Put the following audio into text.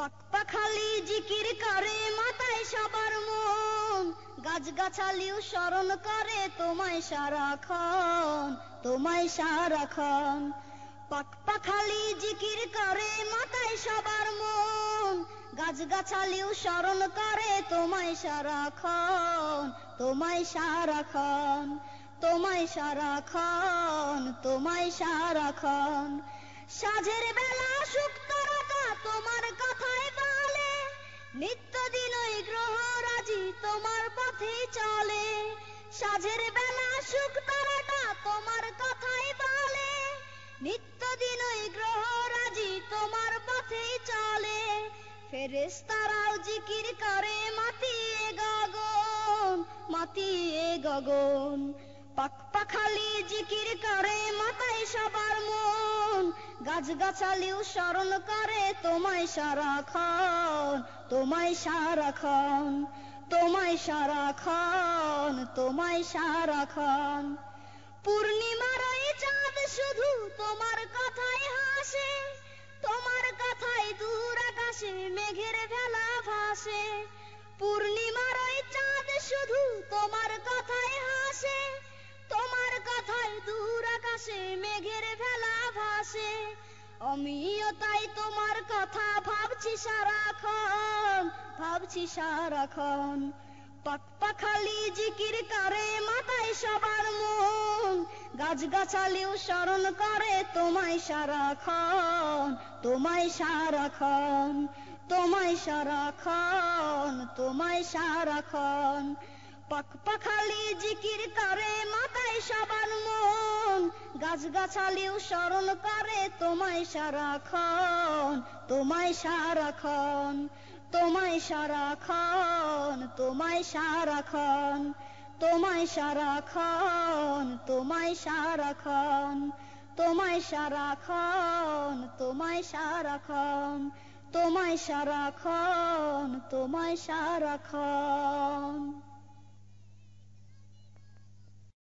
পাকপাখালি জিকির করে মাথায় সবার মন। গাছগাছালিও স্মরণ করে, তোমায় সারাক্ষণ তোমায় সারাক্ষণ পাকপাখালি জিকির করে মাথায় সবার মন। গাছগাছালিও স্মরণ করে, তোমায় সারাক্ষণ তোমায় সারাক্ষণ তোমায় সারাক্ষণ তোমায় সারাক্ষণ সাঝের বেলা শুক্তরাটা তোমার কথায় বলে। নিত্যদিন ওই গ্রহ রাজি তোমার পথে চলে। সাঝের বেলা শুক্তরাটা তোমার কথায় বলে। নিত্যদিন ওই গ্রহ রাজি তোমার পথে চলে। ফেরেস্তারাও জিকির করে, মাতিয়ে গগন মাতিয়ে গগন। পাকপাখালি জিকির করে, মাথায় সবার মন। গাছগাছালিও স্মরণ করে, তোমায় সারাক্ষণ তোমায় সারাক্ষণ তোমায় সারাক্ষণ তোমায় সারাক্ষণ। পূর্ণিমার ওই চাঁদ শুধু তোমার কথাই হাসে, তোমার কথাই দূর আকাশে মেঘের ভেলা ভাসে। পূর্ণিমার ওই চাঁদ শুধু তোমার কথাই হাসে, তোমার কথাই দূর আকাশে মেঘের ভাসে আমিও তাই তোমার কথা ভাবছি সারাক্ষণ ভাবছি সারাক্ষণ। পাকপাখালি জিকির করে মাথায় সবার মন, গাছগাছালিও স্মরণ করে তোমায় সারাক্ষণ তোমায় সারাক্ষণ তোমায় সারাক্ষণ তোমায় সারাক্ষণ। পাকপাখালি জিকির গাছগাছালিও স্মরণ করে, তোমায় সারাক্ষণ তোমায় সারাক্ষণ তোমায় সারাক্ষণ তোমায় সারাক্ষণ তোমায় সারাক্ষণ তোমায় সারাক্ষণ তোমায় সারাক্ষণ তোমায় সারাক্ষণ তোমায় সারাক্ষণ তোমায় সারাক্ষণ।